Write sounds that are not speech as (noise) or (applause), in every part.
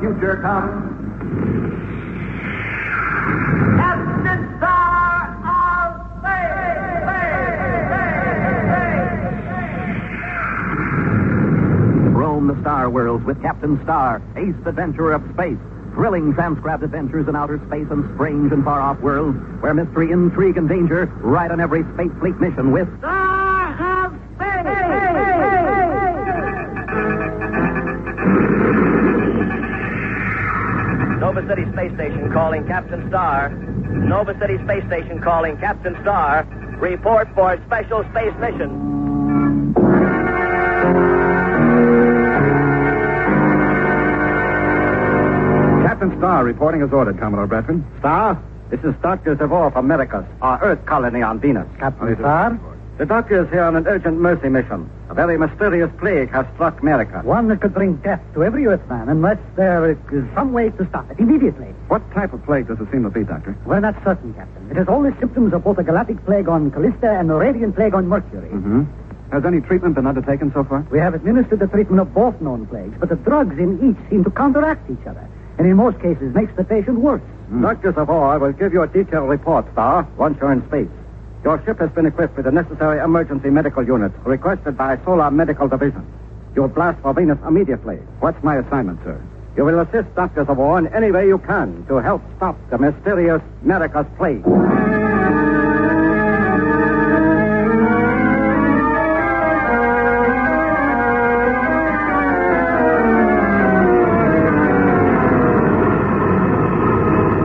future comes. Captain Roam the star worlds with Captain Star, ace adventurer of space. Thrilling transcribed adventures in outer space and strange and far off worlds where mystery, intrigue, and danger ride on every space fleet mission with Star City Space Station calling Captain Star. Nova City Space Station calling Captain Star. Report for special space mission. Captain Star reporting as ordered, Commodore Bradford. Star, this is Dr. Zavor from Americas, our Earth colony on Venus. Captain Star? The doctor is here on an urgent mercy mission. A very mysterious plague has struck America. One that could bring death to every Earthman unless there is some way to stop it immediately. What type of plague does it seem to be, Doctor? We're not certain, Captain. It has all the symptoms of both a galactic plague on Callisto and a radiant plague on Mercury. Mm-hmm. Has any treatment been undertaken so far? We have administered the treatment of both known plagues, but the drugs in each seem to counteract each other, and in most cases makes the patient worse. Dr. Zavor will give you a detailed report, Star, once you're in space. Your ship has been equipped with the necessary emergency medical unit requested by Solar Medical Division. You'll blast for Venus immediately. What's my assignment, sir? You will assist Dr. Zavor in any way you can to help stop the mysterious America's plague.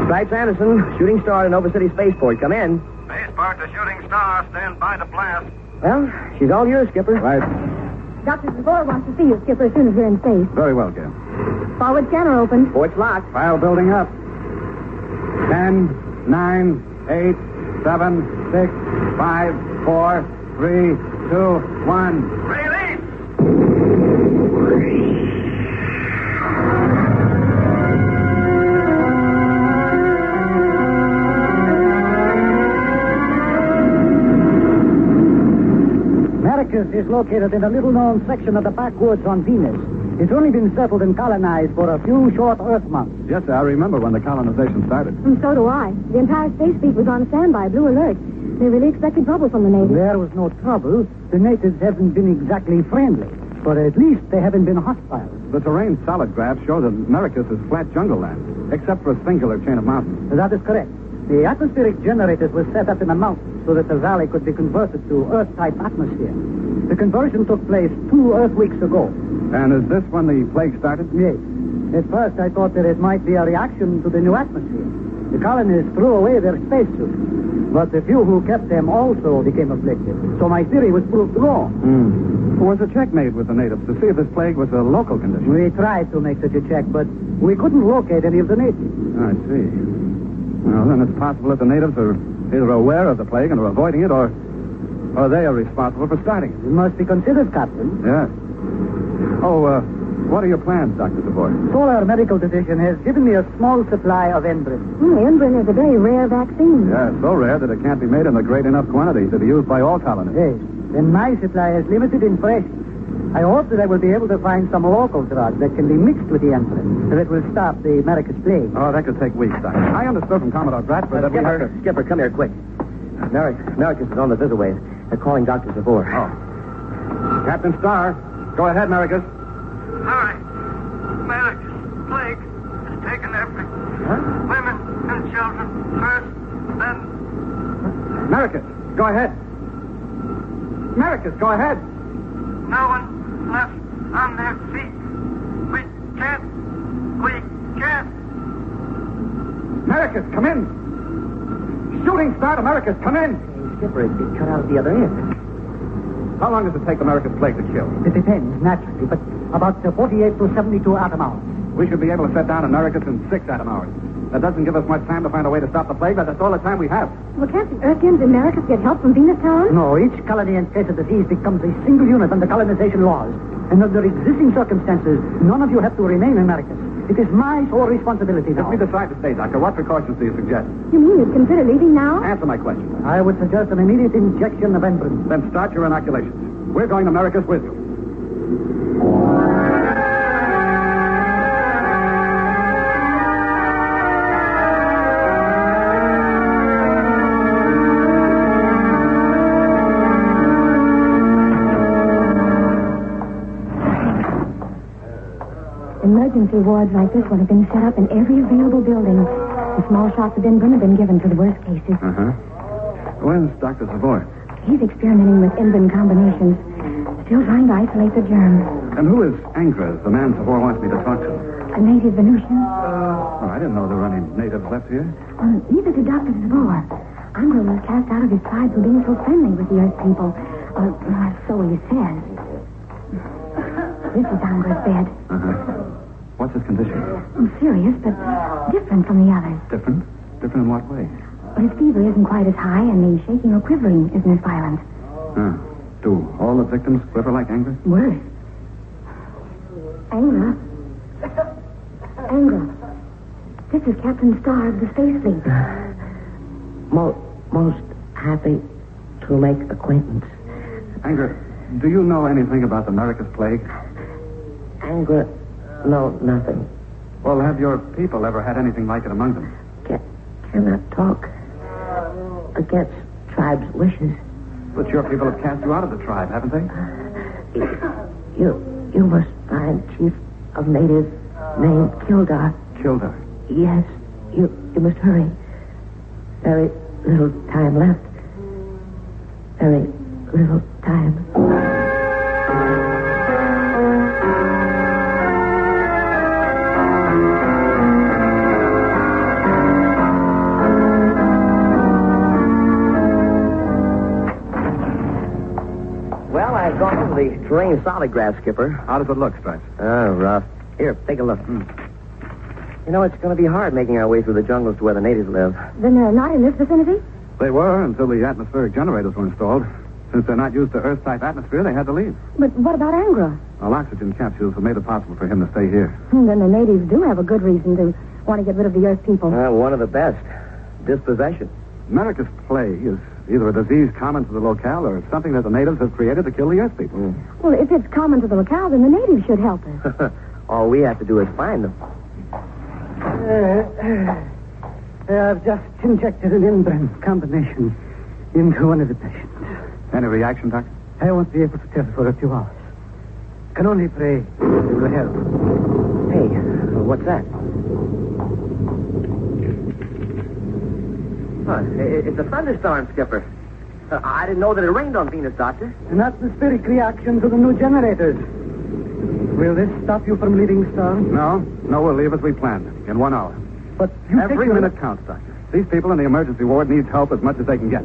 Stripes Anderson, shooting star to Nova City Spaceport. Come in. Spaceport to Shooting Star. Stand by to blast. Well, she's all yours, Skipper. Right. Dr. Zavor wants to see you, Skipper, as soon as we're in space. Very well, Gail. Forward scanner open. Port's locked. File building up. Ten, nine, eight, seven, six, five, four, three, two, one. Release! Maricus is located in a little known section of the backwoods on Venus. It's only been settled and colonized for a few short Earth months. Yes, sir. I remember when the colonization started. And so do I. The entire space fleet was on standby, blue alert. They really expected trouble from the natives. There was no trouble. The natives haven't been exactly friendly, but at least they haven't been hostile. The terrain solid graphs show that Americus is flat jungle land, except for a singular chain of mountains. That is correct. The atmospheric generators were set up in the mountains so that the valley could be converted to Earth-type atmosphere. The conversion took place two Earth weeks ago. And is this when the plague started? Yes. At first, I thought that it might be a reaction to the new atmosphere. The colonists threw away their spacesuits, but the few who kept them also became afflicted. So my theory was proved wrong. Hmm. Was a check made with the natives to see if this plague was a local condition? We tried to make such a check, but we couldn't locate any of the natives. I see. Well, then it's possible that the natives are either aware of the plague and are avoiding it, or, or they are responsible for starting it. It must be considered, Captain. Yes. Oh, uh, what are your plans, Dr. DeVore? Solar Medical Division has given me a small supply of Enbrin. Hmm, Enbrin is a very rare vaccine. Yeah, so rare that it can't be made in a great enough quantity to be used by all colonists. Yes. Then my supply is limited in freshness. I hope that I will be able to find some local drug that can be mixed with the Enbrin that will stop the America's plague. Oh, that could take weeks, Doctor. I understood from Commodore Bradford that we have Skipper, to... Skipper, come here quick. Merrick, Merricus is on the visiway. They're calling Dr. Zavor. Oh. Captain Starr, go ahead, Maricus. Hurry. America's plague has taken everything. Women and children first, then Maricus, go ahead. Maricus, go ahead. no one left on their feet. We can't. We can't. Maricus, come in. Shooting Star to Maricus, come in. Skipper, it cut out at the other end. How long does it take the Maricus plague to kill? It depends, naturally, but about uh, 48 to 72 atom hours. We should be able to set down Americus in six atom hours. That doesn't give us much time to find a way to stop the plague, but that's all the time we have. Well, can't the Earthians in America get help from Venus Town? No, each colony in case of disease becomes a single unit under colonization laws. And under existing circumstances, none of you have to remain in America. It is my sole responsibility If now. we decide to stay, Doctor, what precautions do you suggest? You mean you'd consider leaving now? Answer my question. I would suggest an immediate injection of Enbrin. Then start your inoculations. We're going to Maricus with you. Emergency wards like this one have been set up in every available building. The small shots have been given for the worst cases. Uh-huh. Where's Dr. Savoy? He's experimenting with Enbrin combinations. Still trying to isolate the germ. And who is Angra, the man Savoy wants me to talk to? A native Venusian? Oh, I didn't know there were any natives left here. Well, neither did Dr. Savoy. Angra was cast out of his tribe for being so friendly with the Earth people. Uh, uh, so he says. This is Angra's bed. Uh-huh. What's his condition? Serious, but different from the others. Different? Different in what way? His fever isn't quite as high, and the shaking or quivering isn't as violent. Huh. Do all the victims quiver like Angra? Worse. Angra. Angra. This is Captain Starr of the Space Fleet. Uh, most, most happy to make acquaintance. Angra, do you know anything about the America's plague? Angra, no, nothing. Well, have your people ever had anything like it among them? Can, cannot talk against tribe's wishes. But your people have cast you out of the tribe, haven't they? You, you must find chief of natives named Kildar. Kildar. Yes, you, you must hurry. Very little time left. Very little time. Well, I've gone over the terrain solidgraph, Skipper. How does it look, Stripes? Oh, rough. Here, take a look. You know, it's going to be hard making our way through the jungles to where the natives live. Then they're not in this vicinity? They were until the atmospheric generators were installed. Since they're not used to Earth-type atmosphere, they had to leave. But what about Angra? Well, oxygen capsules have made it possible for him to stay here. Hmm, Then the natives do have a good reason to want to get rid of the Earth people. Uh, one of the best. Dispossession. America's play is either a disease common to the locale or something that the natives have created to kill the Earth people. Hmm. Well, if it's common to the locale, then the natives should help us. (laughs) All we have to do is find them. Uh, uh, I've just injected an Enbrin combination into one of the patients. Any reaction, Doctor? I won't be able to tell for a few hours. Can only pray it will help. Hey, what's that? Huh, it's a thunderstorm, Skipper. Uh, I didn't know that it rained on Venus, Doctor. An atmospheric reaction to the new generators. Will this stop you from leaving Star? No. No, we'll leave as we planned. In one hour. But you Every take your- minute counts, Doctor. These people in the emergency ward need help as much as they can get.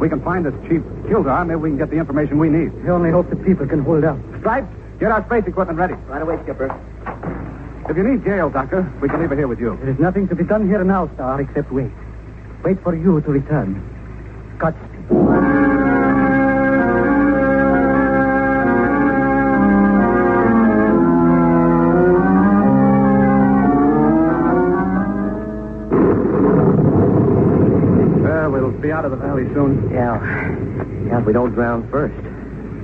We can find this Chief Kildar. Maybe we can get the information we need. I only hope the people can hold out. Stripes, get our space equipment ready. Right away, Skipper. If you need Gail, Doctor, we can leave her here with you. There is nothing to be done here now, Star, except wait. Wait for you to return. Godspeed. Well, we'll be out of the valley soon. Yeah. Yeah, if we don't drown first.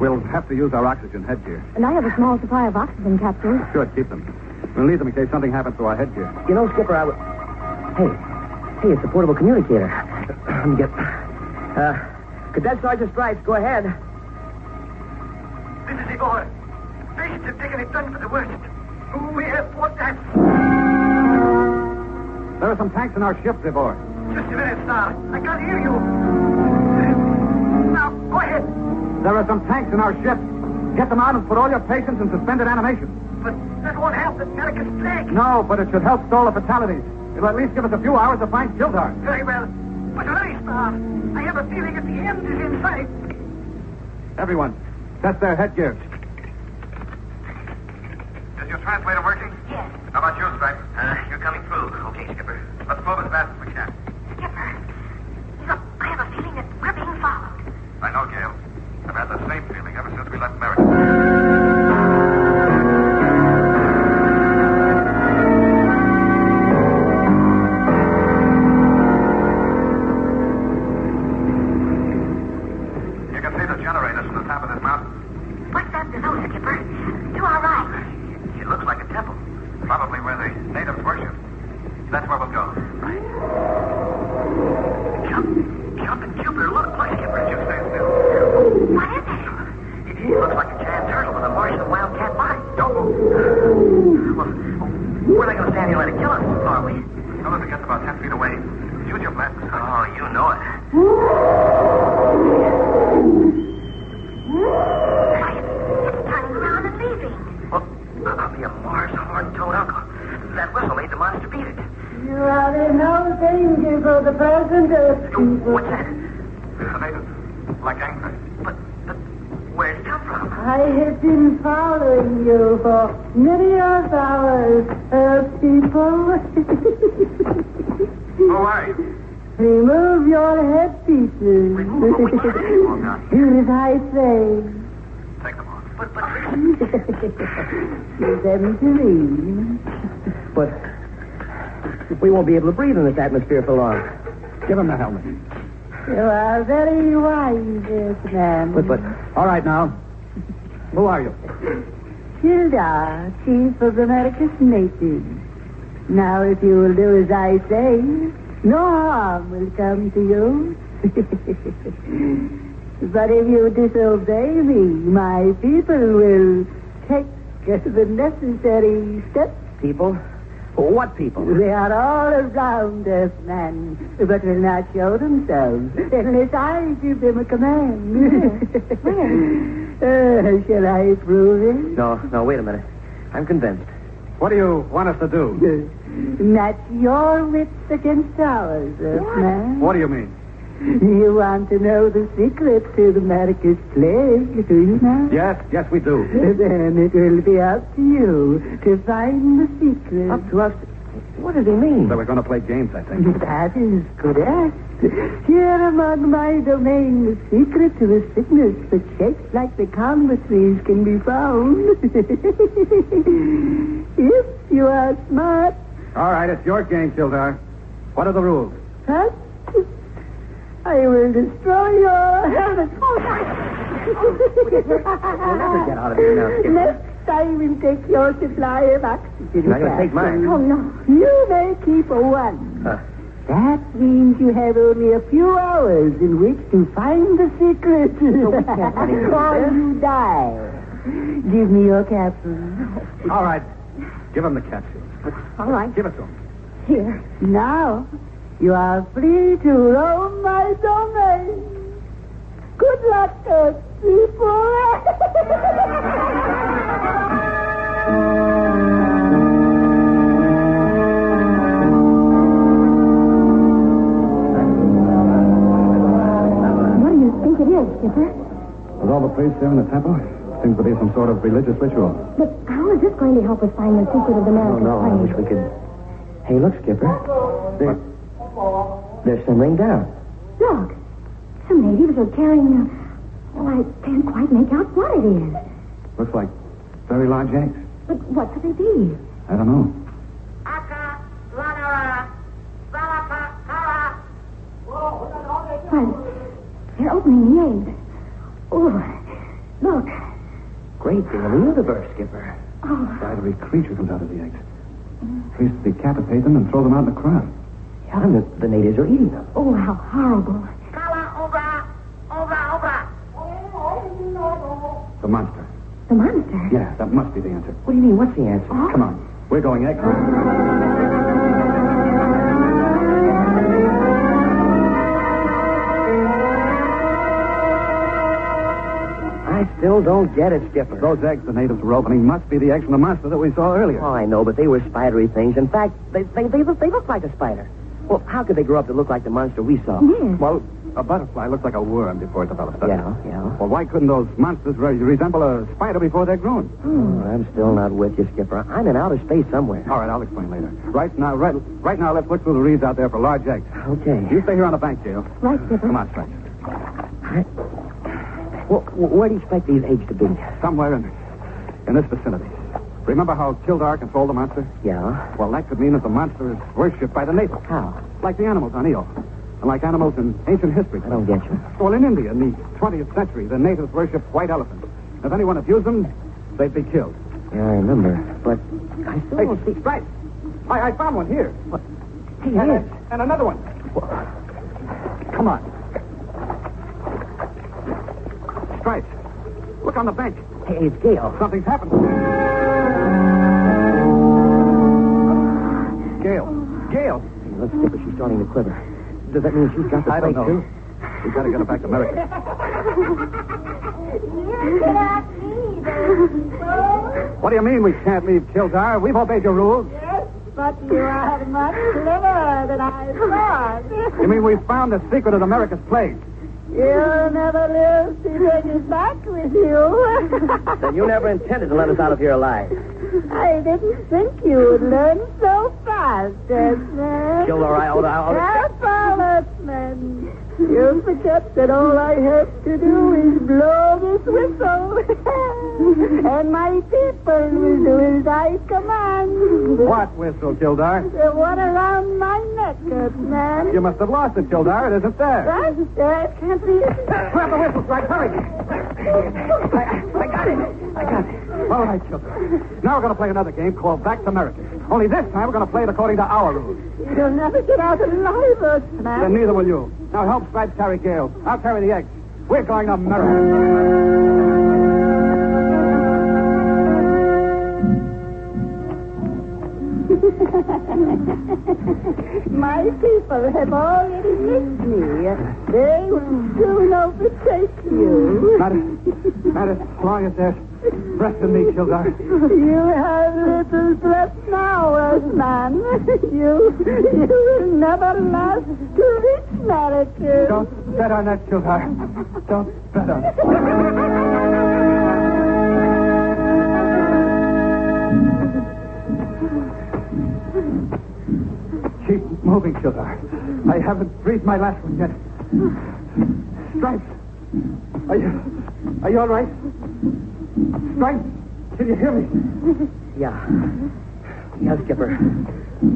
We'll have to use our oxygen headgear. And I have a small supply of oxygen capsules. Good, keep them. We'll need them in case something happens to our headgear. You know, Skipper, I would. Hey, hey, it's a portable communicator. Let me get. Uh, Cadet Sergeant Stripes, go ahead. This is the boy. Beasts have taken it done for the worst. We have fought that. There are some tanks in our ship, Devore. Just a minute, Star. I can't hear you. Now, go ahead. There are some tanks in our ship. Get them out and put all your patients in suspended animation. But that won't help the America's plague. No, but it should help stall the fatalities. It'll at least give us a few hours to find Kildar. Very well. But hurry, Star. I have a feeling that the end is in sight. Everyone, test their headgear. Is your translator What's that? A native. Like Angra. But, but where'd he come from? I have been following you for many of hours, uh, people. Who are you? Remove your headpieces. Remove them? We can't remove them now. Do as I say. Take them off. But, but, (laughs) Give them to me. But we won't be able to breathe in this atmosphere for long. Give him the helmet. You are very wise, yes, man. But, but, all right now. Who are you? Kildar, chief of America's natives. Now, if you will do as I say, no harm will come to you. (laughs) but if you disobey me, my people will take the necessary steps. People? What people? They are all around us, man, but will not show themselves unless I give them a command. (laughs) (laughs) uh, shall I prove it? No, no, wait a minute. I'm convinced. What do you want us to do? (laughs) Match your wits against ours, Earthman. What do you mean? You want to know the secret to the America's plague, do you now? Yes, yes, we do. (laughs) Then it will be up to you to find the secret. Up to us. What does he mean? So we're going to play games, I think. That is correct. Here among my domain, the secret to the sickness that shapes like the combat trees can be found. (laughs) if you are smart, All right, it's your game, Kildar. What are the rules? First, I will destroy your helmet. Oh, we'll never get out of here now, Skipper. Next, I will take your supply of oxygen. You're not gonna take mine. Oh, no. You may keep one. Huh. That means you have only a few hours in which to find the secret. can't let him do or you die. Give me your capsule. All right. Give him the capsule. All right. Give it to him. Here. Now, you are free to roam my domain. Good luck, (laughs) What do you think it is, Skipper? With all the priests here in the temple, seems to be some sort of religious ritual. But how is this going to help us find the secret of the Oh, American no, I wish we could. Hey, look, Skipper. They're, they're simmering down. Look, some natives are carrying a... Oh, I can't quite make out what it is. Looks like very large eggs. But what could they be? I don't know. Aka, Lanara, Salapakara. Oh, Why, they're opening the eggs. Oh, look. Great day in the universe, Skipper. Oh, Spidery creature comes out of the eggs. Priests decapitate them and throw them out in the crowd. Yeah, and the, the natives are eating them. oh, how horrible. Kala, Obra, Obra, Obra. The monster. The monster. Yeah, that must be the answer. What do you mean? What's the answer? Oh. Come on. We're going egg hunting. I still don't get it, Skipper. Those eggs the natives were opening must be the eggs from the monster that we saw earlier. Oh, I know, but they were spidery things. In fact, they, they, they, look, they look like a spider. Well, how could they grow up to look like the monster we saw? Yes. Well, a butterfly looks like a worm before it develops. doesn't Yeah, it? yeah. Well, why couldn't those monsters re- resemble a spider before they're grown? Oh, I'm still not with you, Skipper. I'm in outer space somewhere. All right, I'll explain later. Right now, right, right now, let's look through the reeds out there for large eggs. Okay. You stay here on the bank, Gail. Right, Skipper. Come on, Stretch. Well, where do you expect these eggs to be? Somewhere in, in this vicinity. Remember how Kildar controlled the monster? Yeah. Well, that could mean that the monster is worshipped by the natives. How? Like the animals on Io. And like animals in ancient history. I don't get you. Well, in India in the 20th century, the natives worshipped white elephants. If anyone abused them, they'd be killed. Yeah, I remember. But I still Hey, don't see. right. I, I found one here. Hey, uh, And, yes. and another one. Come on. Stripes. Look on the bank. Hey, it's Gail. Something's happened. Gail. Gail. Hey, look, Skipper, she's starting to quiver. Does that mean she's got the I don't know. too? We've (laughs) got to get her back to America. What do you mean we can't leave Kildar? We've obeyed your rules. Yes, But you are much cleverer than I thought. You mean we've found the secret of America's plague? You'll never live to take it back with you. Then you never intended to let us out of here alive. I didn't think you'd learn so fast, Desmond. Kildare, I ought to- I ought to- Careful, Desmond. You forget that all I have to do is blow this whistle. (laughs) and my people will do as I command. What whistle, Kildare? The one around my neck, good man. You must have lost it, Kildare. It isn't there. What? That can't be it. Grab the whistle, Strike. Hurry. I, I got it. I got it. All right, children. Now we're going to play another game called Back to America. Only this time we're going to play it according to our rules. You'll never get out alive, Then Desmond. neither will you. Now help Stripes carry Gail. I'll carry the eggs. We're going to America. My people have already missed me. They will soon overtake you. Not as, not as long as there's breath in me, Kildare. You have little breath now, Earthman. You, you will never last to reach America. Don't bet on that, Kildare. Don't bet on it. Moving, Kildare. I haven't breathed my last one yet. Stripes. Are you, are you all right? Stripes, can you hear me? Yeah. Yeah, Skipper.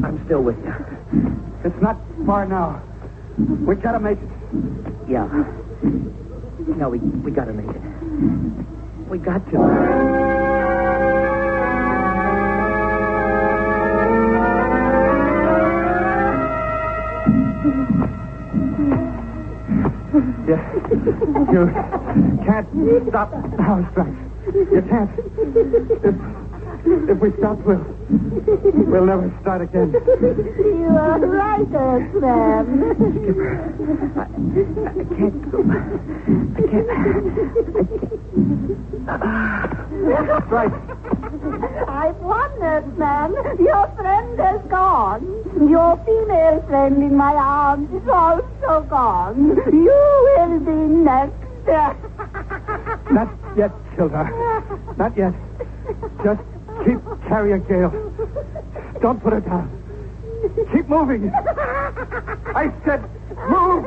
I'm still with you. It's not far now. We gotta make it. Yeah. No, we we gotta make it. We got to. You can't stop now, Stripes. You can't. If, if we stop, we'll, we'll never start again. You are right, Earthman. I can't go. I can't. Stripes. I've won, Earthman. Your friend has gone. Your female friend in my arms is also gone. You will be next. Not yet, Kildare. Not yet. Just keep carrying Gail. Don't put her down. Keep moving. I said move.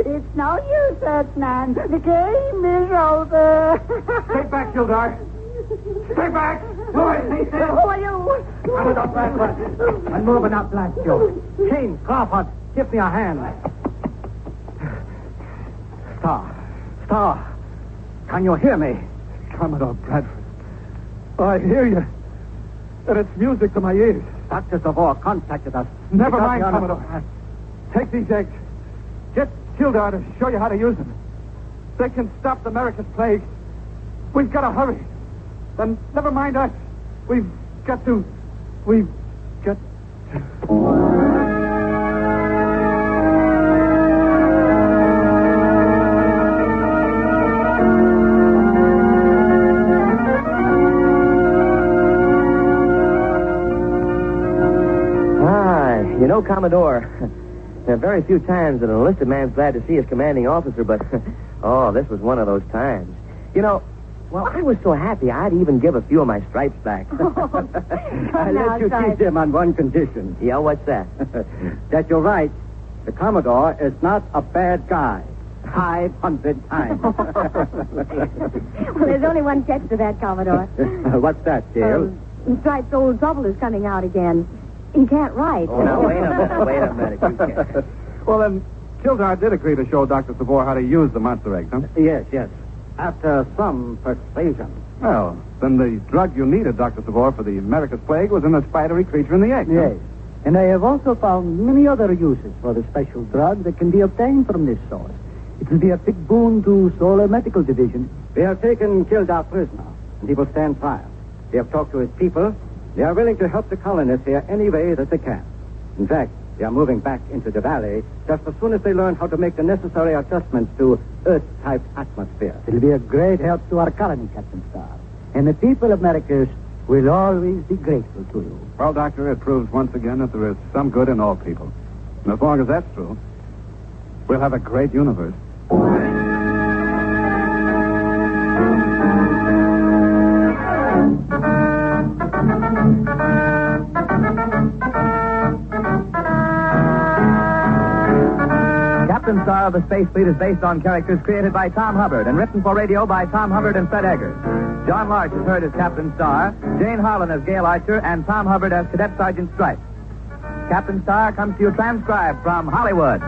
It's no use, Earthman. The game is over. Stay back, Kildare. Stay back. Who is he? Who are you? Commodore Bradford. I'm moving up, Black Joe. Kane, Crawford, give me a hand. Star. Star. Can you hear me? Commodore Bradford. I hear you. And it's music to my ears. Dr. Savor contacted us. Never mind, me on a- Commodore. Take these eggs. Get Kildare to show you how to use them. They can stop the America's plague. We've got to hurry. Then never mind us. We've got to. We've got to. Commodore, (laughs) there are very few times that an enlisted man's glad to see his commanding officer, but, (laughs) oh, this was one of those times. You know, well, I was so happy I'd even give a few of my stripes back. (laughs) I let you keep them on one condition. yeah, what's that? that you're right. The Commodore is not a bad guy. Five hundred times. Well, there's only one catch to that, Commodore. What's that, Gail? Um, Stripe's old trouble is coming out again. He can't write. Oh, now, wait a minute, wait a minute. You can't. (laughs) Well, then, Kildare did agree to show Dr. Savor how to use the monster eggs, huh? yes, yes. After some persuasion. Well, then the drug you needed, Dr. Savor, for the America's plague was in the spidery creature in the egg. huh? Yes. And I have also found many other uses for the special drug that can be obtained from this source. It will be a big boon to Solar Medical Division. We have taken Kildare prisoner, and he will stand trial. We have talked to his people. They are willing to help the colonists here any way that they can. In fact, they are moving back into the valley just as soon as they learn how to make the necessary adjustments to Earth-type atmosphere. It'll be a great help to our colony, Captain Starr. And the people of America will always be grateful to you. Well, Doctor, it proves once again that there is some good in all people. And as long as that's true, we'll have a great universe. Captain Star of the Space Fleet is based on characters created by Tom Hubbard and written for radio by Tom Hubbard and Fred Eggers. John Larch is heard as Captain Star, Jane Harlan as Gail Archer, and Tom Hubbard as Cadet Sergeant Stripe. Captain Star comes to you transcribed from Hollywood.